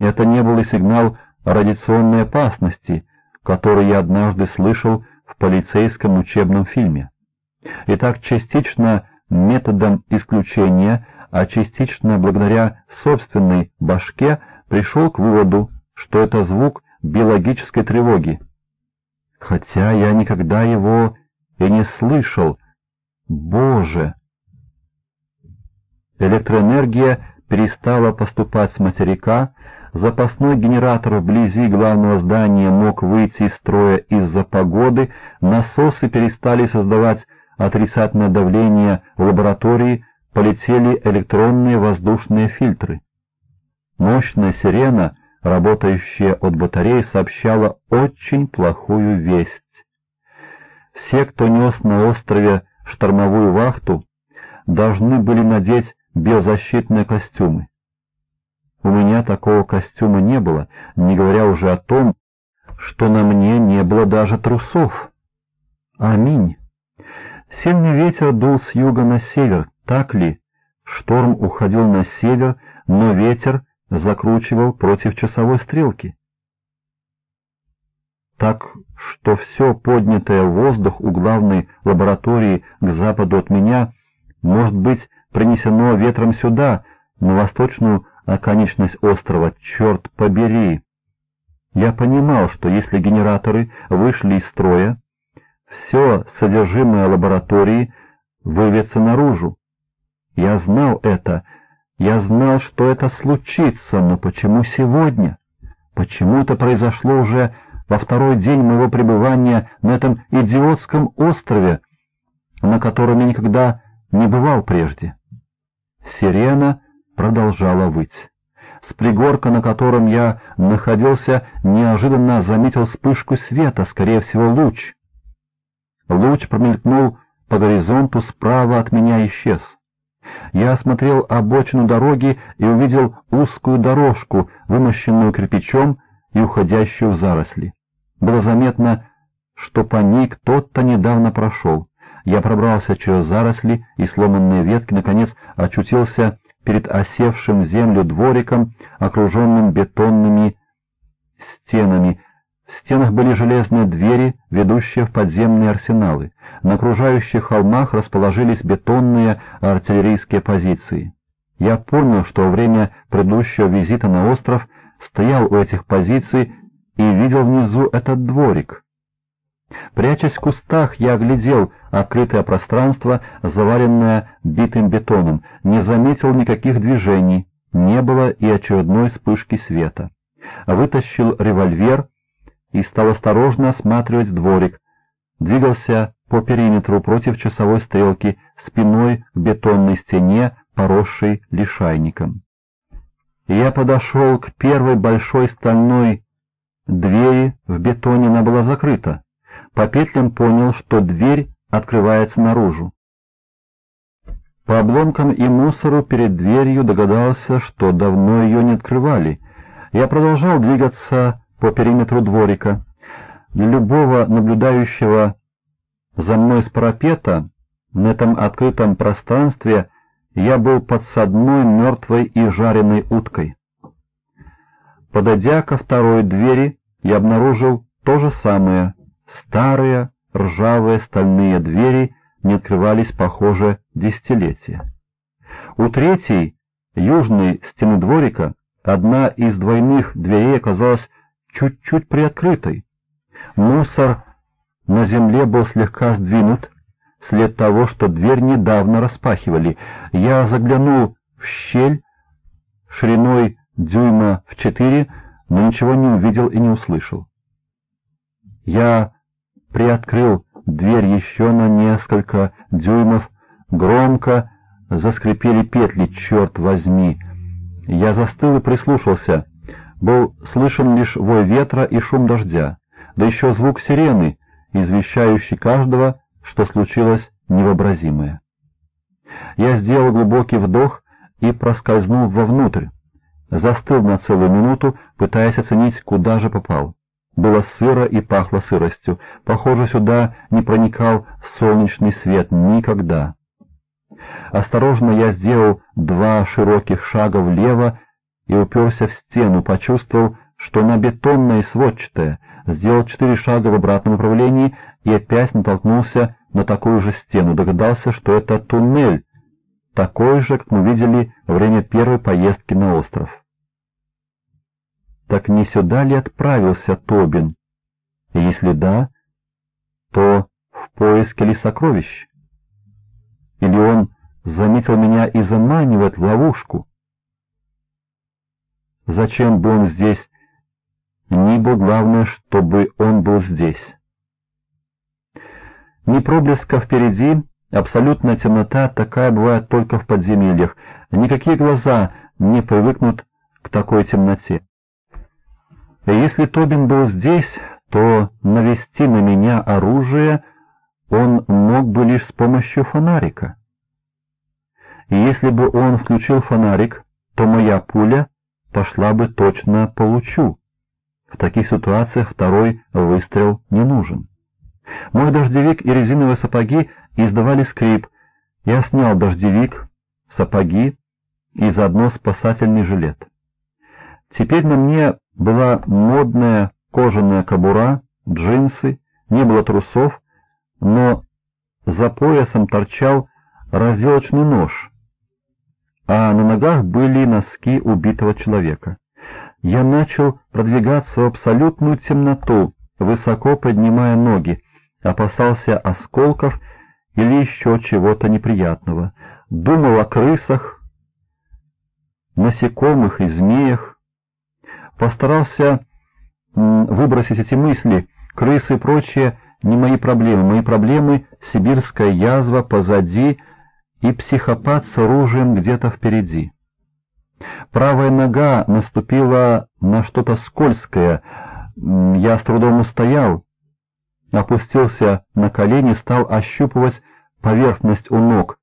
Это не был и сигнал радиационной опасности, который я однажды слышал в полицейском учебном фильме. Итак, частично методом исключения, а частично благодаря собственной башке пришел к выводу, что это звук биологической тревоги. Хотя я никогда его и не слышал. Боже! Электроэнергия перестала поступать с материка, запасной генератор вблизи главного здания мог выйти из строя из-за погоды, насосы перестали создавать отрицательное давление в лаборатории, полетели электронные воздушные фильтры. Мощная сирена, работающая от батареи, сообщала очень плохую весть. Все, кто нес на острове штормовую вахту, должны были надеть биозащитные костюмы. У меня такого костюма не было, не говоря уже о том, что на мне не было даже трусов. Аминь. Сильный ветер дул с юга на север, так ли? Шторм уходил на север, но ветер закручивал против часовой стрелки. Так что все поднятое воздух у главной лаборатории к западу от меня может быть принесено ветром сюда, на восточную оконечность острова, черт побери! Я понимал, что если генераторы вышли из строя, все содержимое лаборатории вывется наружу. Я знал это, я знал, что это случится, но почему сегодня? Почему это произошло уже во второй день моего пребывания на этом идиотском острове, на котором я никогда не бывал прежде? Сирена продолжала выть. С пригорка, на котором я находился, неожиданно заметил вспышку света, скорее всего, луч. Луч промелькнул по горизонту справа от меня исчез. Я осмотрел обочину дороги и увидел узкую дорожку, вымощенную кирпичом и уходящую в заросли. Было заметно, что по ней кто-то недавно прошел. Я пробрался через заросли и сломанные ветки, наконец очутился перед осевшим землю двориком, окруженным бетонными стенами. В стенах были железные двери, ведущие в подземные арсеналы. На окружающих холмах расположились бетонные артиллерийские позиции. Я понял, что во время предыдущего визита на остров стоял у этих позиций и видел внизу этот дворик. Прячась в кустах, я оглядел открытое пространство, заваленное битым бетоном, не заметил никаких движений, не было и очередной вспышки света. Вытащил револьвер и стал осторожно осматривать дворик, двигался по периметру против часовой стрелки, спиной к бетонной стене, поросшей лишайником. Я подошел к первой большой стальной двери в бетоне, она была закрыта. По петлям понял, что дверь открывается наружу. По обломкам и мусору перед дверью догадался, что давно ее не открывали. Я продолжал двигаться по периметру дворика. Для любого наблюдающего за мной с парапета на этом открытом пространстве я был подсадной мертвой и жареной уткой. Подойдя ко второй двери, я обнаружил то же самое — Старые ржавые стальные двери не открывались, похоже, десятилетия. У третьей, южной стены дворика, одна из двойных дверей оказалась чуть-чуть приоткрытой. Мусор на земле был слегка сдвинут, след того, что дверь недавно распахивали. Я заглянул в щель шириной дюйма в четыре, но ничего не увидел и не услышал. Я приоткрыл дверь еще на несколько дюймов, громко заскрипели петли, черт возьми. Я застыл и прислушался. Был слышен лишь вой ветра и шум дождя, да еще звук сирены, извещающий каждого, что случилось невообразимое. Я сделал глубокий вдох и проскользнул вовнутрь. Застыл на целую минуту, пытаясь оценить, куда же попал. Было сыро и пахло сыростью. Похоже, сюда не проникал солнечный свет никогда. Осторожно я сделал два широких шага влево и уперся в стену, почувствовал, что она бетонная и сводчатая, сделал четыре шага в обратном направлении и опять натолкнулся на такую же стену, догадался, что это туннель, такой же, как мы видели во время первой поездки на остров. Так не сюда ли отправился Тобин? Если да, то в поиске ли сокровищ? Или он заметил меня и заманивает в ловушку? Зачем бы он здесь ни был, главное, чтобы он был здесь. Ни проблеска впереди, абсолютная темнота, такая бывает только в подземельях. Никакие глаза не привыкнут к такой темноте. Если Тобин был здесь, то навести на меня оружие он мог бы лишь с помощью фонарика. Если бы он включил фонарик, то моя пуля пошла бы точно по лучу. В таких ситуациях второй выстрел не нужен. Мой дождевик и резиновые сапоги издавали скрип. Я снял дождевик, сапоги и заодно спасательный жилет. Теперь на мне была модная кожаная кобура, джинсы, не было трусов, но за поясом торчал разделочный нож, а на ногах были носки убитого человека. Я начал продвигаться в абсолютную темноту, высоко поднимая ноги, опасался осколков или еще чего-то неприятного, думал о крысах, насекомых и змеях, постарался выбросить эти мысли, крысы и прочее не мои проблемы, мои проблемы — сибирская язва позади и психопат с оружием где-то впереди. Правая нога наступила на что-то скользкое. Я с трудом устоял, опустился на колени, стал ощупывать поверхность у ног.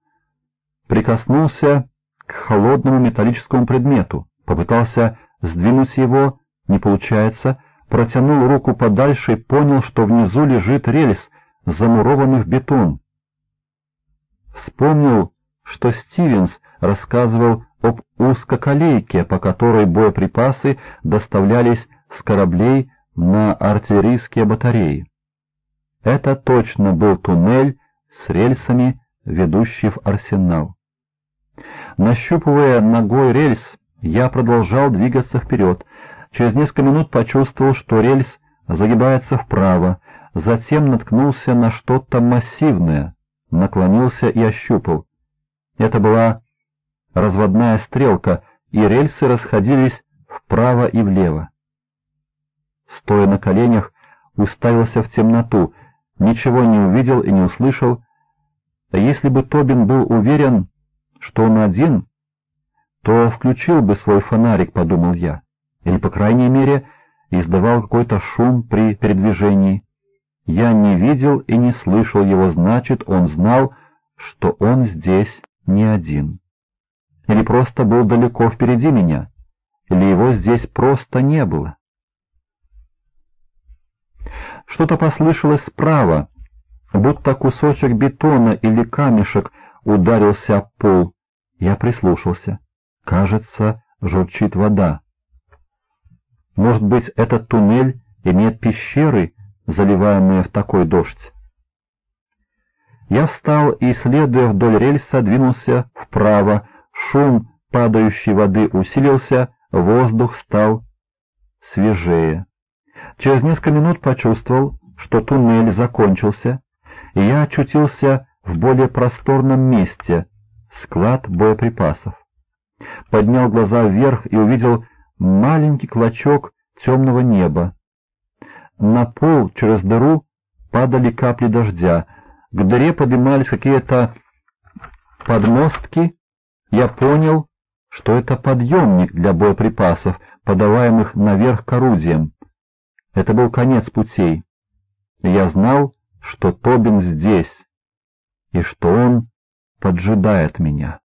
Прикоснулся к холодному металлическому предмету, попытался сдвинуть его, не получается, протянул руку подальше и понял, что внизу лежит рельс, замурованный в бетон. Вспомнил, что Стивенс рассказывал об узкоколейке, по которой боеприпасы доставлялись с кораблей на артиллерийские батареи. Это точно был туннель с рельсами, ведущий в арсенал. Нащупывая ногой рельс, я продолжал двигаться вперед. Через несколько минут почувствовал, что рельс загибается вправо, затем наткнулся на что-то массивное, наклонился и ощупал. Это была разводная стрелка, и рельсы расходились вправо и влево. Стоя на коленях, уставился в темноту, ничего не увидел и не услышал. Если бы Тобин был уверен, что он один, то включил бы свой фонарик, подумал я, или, по крайней мере, издавал какой-то шум при передвижении. Я не видел и не слышал его, значит, он знал, что он здесь не один. Или просто был далеко впереди меня, или его здесь просто не было. Что-то послышалось справа, будто кусочек бетона или камешек ударился об пол. Я прислушался. Кажется, журчит вода. Может быть, этот туннель имеет пещеры, заливаемые в такой дождь? Я встал и, следуя вдоль рельса, двинулся вправо, Шум падающей воды усилился, воздух стал свежее. Через несколько минут почувствовал, что туннель закончился, и я очутился в более просторном месте — склад боеприпасов. Поднял глаза вверх и увидел маленький клочок темного неба. На пол через дыру падали капли дождя, к дыре поднимались какие-то подмостки, я понял, что это подъемник для боеприпасов, подаваемых наверх к орудиям. Это был конец путей. Я знал, что Тобин здесь, и что он поджидает меня.